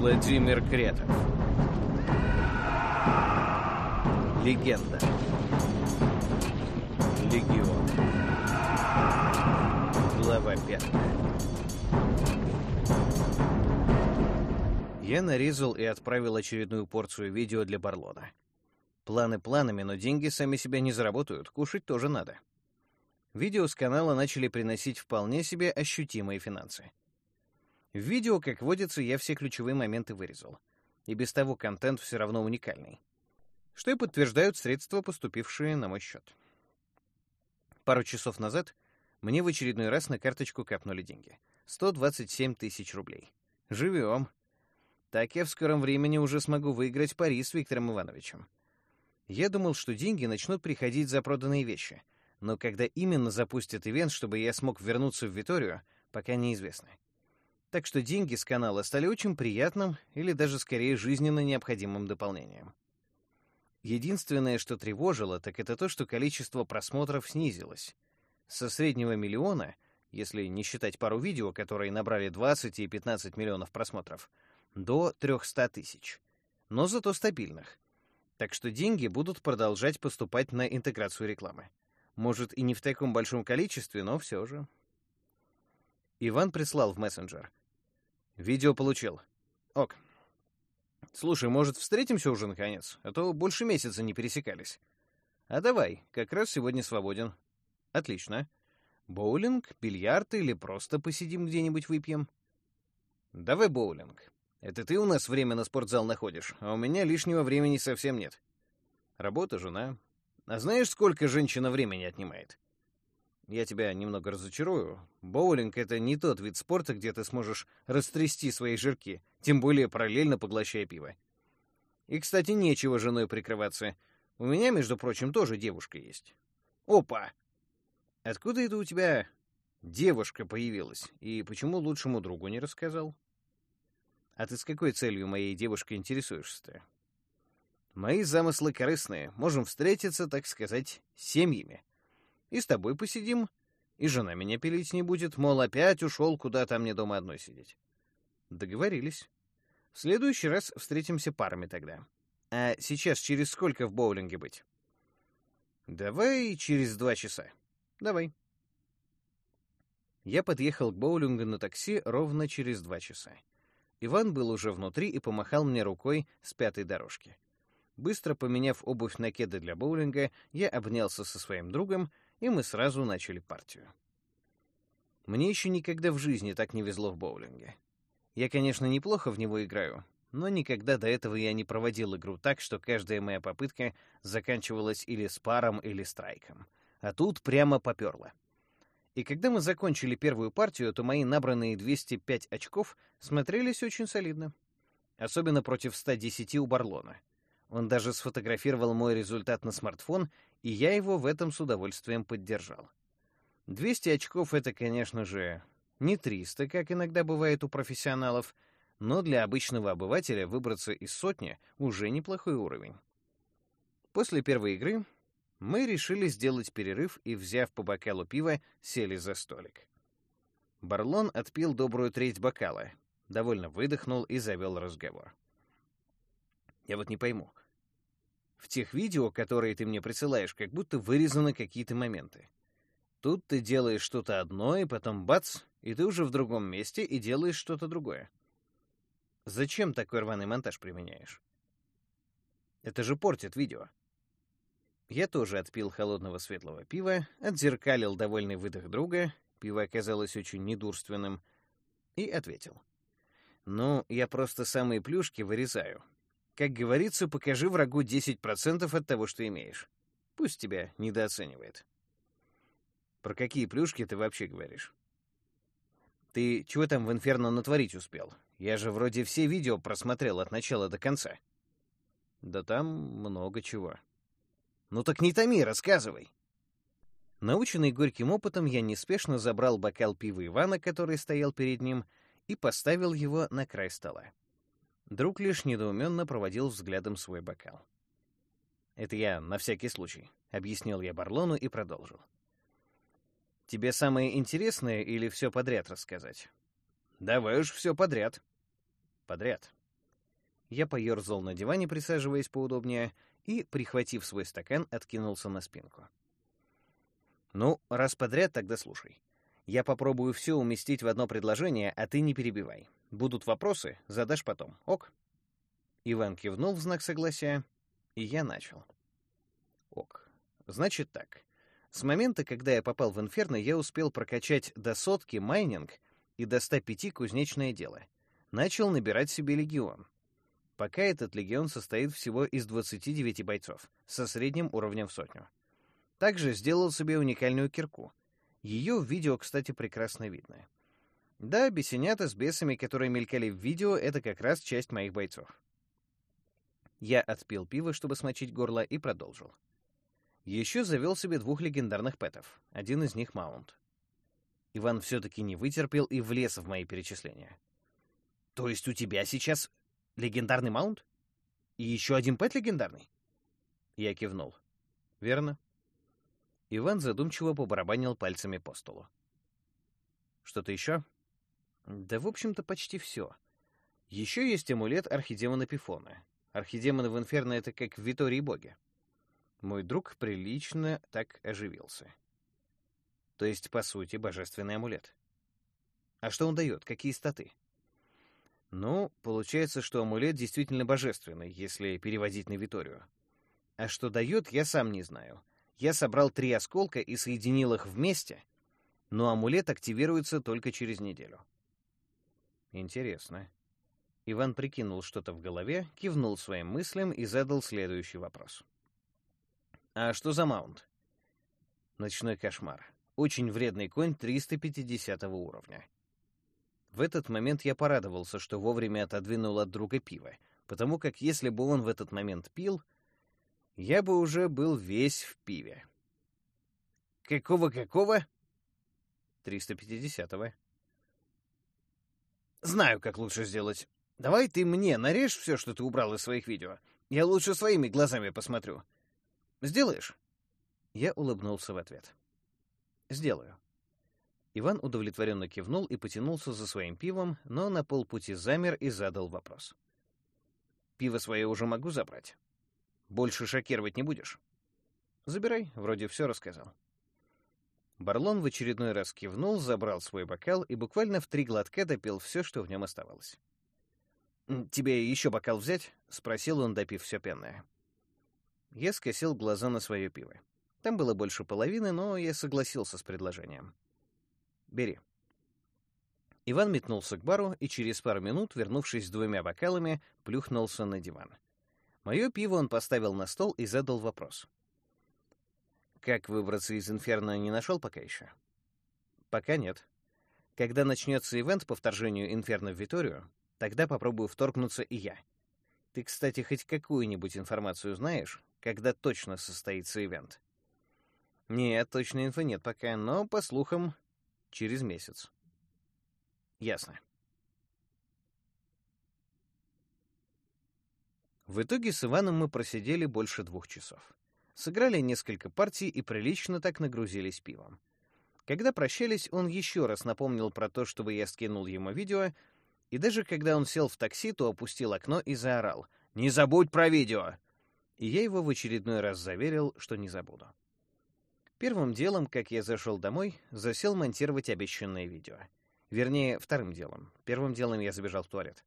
Владимир Кретов. Легенда. Легион. Глава пятая. Я нарезал и отправил очередную порцию видео для Барлона. Планы планами, но деньги сами себя не заработают, кушать тоже надо. Видео с канала начали приносить вполне себе ощутимые финансы. В видео, как водится, я все ключевые моменты вырезал. И без того контент все равно уникальный. Что и подтверждают средства, поступившие на мой счет. Пару часов назад мне в очередной раз на карточку капнули деньги. 127 тысяч рублей. Живем. Так я в скором времени уже смогу выиграть пари с Виктором Ивановичем. Я думал, что деньги начнут приходить за проданные вещи, но когда именно запустят ивент, чтобы я смог вернуться в Виторию, пока неизвестно. Так что деньги с канала стали очень приятным или даже скорее жизненно необходимым дополнением. Единственное, что тревожило, так это то, что количество просмотров снизилось. Со среднего миллиона, если не считать пару видео, которые набрали 20 и 15 миллионов просмотров, до 300 тысяч. Но зато стабильных. Так что деньги будут продолжать поступать на интеграцию рекламы. Может, и не в таком большом количестве, но все же. Иван прислал в мессенджер. Видео получил. Ок. Слушай, может, встретимся уже наконец? А то больше месяца не пересекались. А давай, как раз сегодня свободен. Отлично. Боулинг, бильярд или просто посидим где-нибудь выпьем? Давай боулинг. Это ты у нас время на спортзал находишь, а у меня лишнего времени совсем нет. Работа, жена. А знаешь, сколько женщина времени отнимает? Я тебя немного разочарую. Боулинг — это не тот вид спорта, где ты сможешь растрясти свои жирки, тем более параллельно поглощая пиво. И, кстати, нечего женой прикрываться. У меня, между прочим, тоже девушка есть. Опа! Откуда это у тебя девушка появилась? И почему лучшему другу не рассказал? А ты с какой целью моей девушкой интересуешься-то? Мои замыслы корыстные. Можем встретиться, так сказать, семьями. И с тобой посидим, и жена меня пилить не будет, мол, опять ушел куда-то мне дома одной сидеть. Договорились. В следующий раз встретимся парами тогда. А сейчас через сколько в боулинге быть? Давай через два часа. Давай. Я подъехал к боулингу на такси ровно через два часа. Иван был уже внутри и помахал мне рукой с пятой дорожки. Быстро поменяв обувь на кеды для боулинга, я обнялся со своим другом, и мы сразу начали партию. Мне еще никогда в жизни так не везло в боулинге. Я, конечно, неплохо в него играю, но никогда до этого я не проводил игру так, что каждая моя попытка заканчивалась или с паром, или страйком. А тут прямо поперло. И когда мы закончили первую партию, то мои набранные 205 очков смотрелись очень солидно. Особенно против 110 у Барлона. Он даже сфотографировал мой результат на смартфон, и я его в этом с удовольствием поддержал. 200 очков — это, конечно же, не 300, как иногда бывает у профессионалов, но для обычного обывателя выбраться из сотни уже неплохой уровень. После первой игры мы решили сделать перерыв и, взяв по бокалу пива, сели за столик. Барлон отпил добрую треть бокала, довольно выдохнул и завел разговор. Я вот не пойму. В тех видео, которые ты мне присылаешь, как будто вырезаны какие-то моменты. Тут ты делаешь что-то одно, и потом бац, и ты уже в другом месте и делаешь что-то другое. Зачем такой рваный монтаж применяешь? Это же портит видео. Я тоже отпил холодного светлого пива, отзеркалил довольный выдох друга, пиво оказалось очень недурственным, и ответил. «Ну, я просто самые плюшки вырезаю. Как говорится, покажи врагу 10% от того, что имеешь. Пусть тебя недооценивает». «Про какие плюшки ты вообще говоришь?» «Ты чего там в Инферно натворить успел? Я же вроде все видео просмотрел от начала до конца». «Да там много чего», ну так не томи, рассказывай. Наученный горьким опытом, я неспешно забрал бокал пива Ивана, который стоял перед ним, и поставил его на край стола. Друг лишь недоуменно проводил взглядом свой бокал. «Это я на всякий случай», — объяснил я Барлону и продолжил. «Тебе самое интересное или все подряд рассказать?» «Давай уж все подряд». «Подряд. Я поерзал на диване, присаживаясь поудобнее, и, прихватив свой стакан, откинулся на спинку. «Ну, раз подряд, тогда слушай. Я попробую все уместить в одно предложение, а ты не перебивай. Будут вопросы, задашь потом. Ок?» Иван кивнул в знак согласия, и я начал. «Ок. Значит так. С момента, когда я попал в Инферно, я успел прокачать до сотки майнинг и до 105 кузнечное дело. Начал набирать себе легион. Пока этот легион состоит всего из 29 бойцов, со средним уровнем в сотню. Также сделал себе уникальную кирку. Ее в видео, кстати, прекрасно видно. Да, бесенята с бесами, которые мелькали в видео, это как раз часть моих бойцов. Я отпил пиво, чтобы смочить горло, и продолжил. Еще завел себе двух легендарных пэтов. Один из них — Маунт. Иван все-таки не вытерпел и влез в мои перечисления. «То есть у тебя сейчас Легендарный маунт? И еще один пэт легендарный? Я кивнул. Верно. Иван задумчиво побарабанил пальцами по столу. Что-то еще? Да, в общем-то, почти все. Еще есть амулет архидемона Пифона. Архидемоны в Инферно — это как Витории боги. Мой друг прилично так оживился. То есть, по сути, божественный амулет. А что он дает? Какие статы? Ну, получается, что амулет действительно божественный, если переводить на Виторию. А что дает, я сам не знаю. Я собрал три осколка и соединил их вместе, но амулет активируется только через неделю. Интересно. Иван прикинул что-то в голове, кивнул своим мыслям и задал следующий вопрос. «А что за маунт?» «Ночной кошмар. Очень вредный конь 350 уровня. В этот момент я порадовался, что вовремя отодвинул от друга пиво, потому как если бы он в этот момент пил, я бы уже был весь в пиве. «Какого-какого?» «350-го». «Знаю, как лучше сделать. Давай ты мне нарежь все, что ты убрал из своих видео. Я лучше своими глазами посмотрю. Сделаешь?» Я улыбнулся в ответ. «Сделаю». Иван удовлетворенно кивнул и потянулся за своим пивом, но на полпути замер и задал вопрос. «Пиво свое уже могу забрать? Больше шокировать не будешь?» «Забирай, вроде все рассказал». Барлон в очередной раз кивнул, забрал свой бокал и буквально в три глотка допил все, что в нем оставалось. «Тебе еще бокал взять?» — спросил он, допив все пенное. Я скосил глаза на свое пиво. Там было больше половины, но я согласился с предложением. Бери». Иван метнулся к бару и через пару минут, вернувшись с двумя бокалами, плюхнулся на диван. Мое пиво он поставил на стол и задал вопрос. «Как выбраться из Инферно не нашел пока еще?» «Пока нет. Когда начнется ивент по вторжению Инферно в Виторию, тогда попробую вторгнуться и я. Ты, кстати, хоть какую-нибудь информацию знаешь, когда точно состоится ивент?» «Нет, точной инфы нет пока, но, по слухам, Через месяц. Ясно. В итоге с Иваном мы просидели больше двух часов. Сыграли несколько партий и прилично так нагрузились пивом. Когда прощались, он еще раз напомнил про то, чтобы я скинул ему видео, и даже когда он сел в такси, то опустил окно и заорал «Не забудь про видео!» И я его в очередной раз заверил, что не забуду. Первым делом, как я зашел домой, засел монтировать обещанное видео. Вернее, вторым делом. Первым делом я забежал в туалет.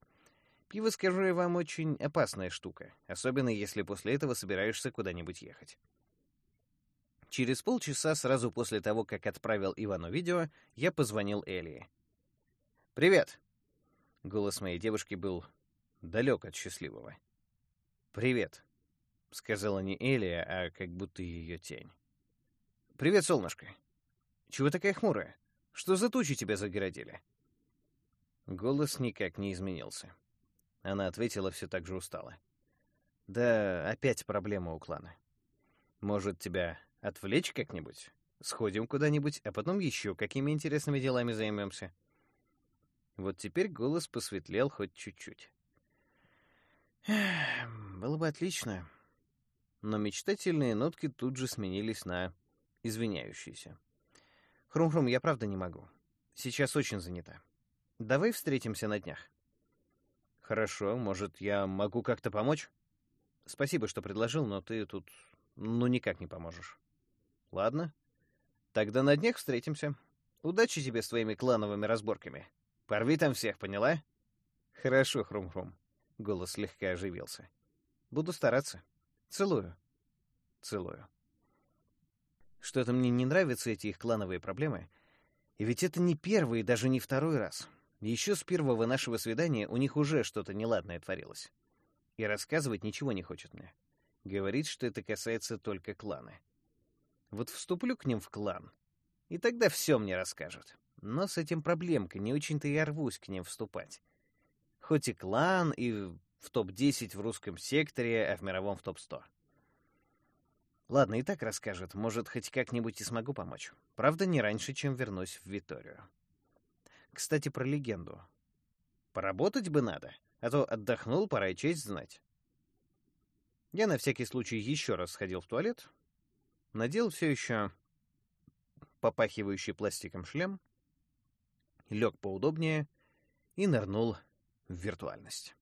Пиво, скажу я вам, очень опасная штука, особенно если после этого собираешься куда-нибудь ехать. Через полчаса, сразу после того, как отправил Ивану видео, я позвонил Элии. «Привет!» Голос моей девушки был далек от счастливого. «Привет», — сказала не Элия, а как будто ее тень. «Привет, солнышко. Чего такая хмурая? Что за тучи тебя загородили?» Голос никак не изменился. Она ответила все так же устало. «Да опять проблема у клана. Может, тебя отвлечь как-нибудь? Сходим куда-нибудь, а потом еще какими интересными делами займемся?» Вот теперь голос посветлел хоть чуть-чуть. «Было бы отлично». Но мечтательные нотки тут же сменились на извиняющийся. «Хрум-хрум, я правда не могу. Сейчас очень занята. Давай встретимся на днях». Хорошо, может, я могу как-то помочь? Спасибо, что предложил, но ты тут ну никак не поможешь. Ладно. Тогда на днях встретимся. Удачи тебе с твоими клановыми разборками. Порви там всех, поняла? Хорошо, Хрум-Хрум. Голос слегка оживился. Буду стараться. Целую. Целую. Что-то мне не нравятся эти их клановые проблемы. И ведь это не первый и даже не второй раз. Еще с первого нашего свидания у них уже что-то неладное творилось. И рассказывать ничего не хочет мне. Говорит, что это касается только клана. Вот вступлю к ним в клан, и тогда все мне расскажут. Но с этим проблемка, не очень-то и рвусь к ним вступать. Хоть и клан, и в топ-10 в русском секторе, а в мировом в топ-100. Ладно, и так расскажет. Может, хоть как-нибудь и смогу помочь. Правда, не раньше, чем вернусь в Виторию. Кстати, про легенду. Поработать бы надо, а то отдохнул, пора и честь знать. Я на всякий случай еще раз сходил в туалет, надел все еще попахивающий пластиком шлем, лег поудобнее и нырнул в виртуальность.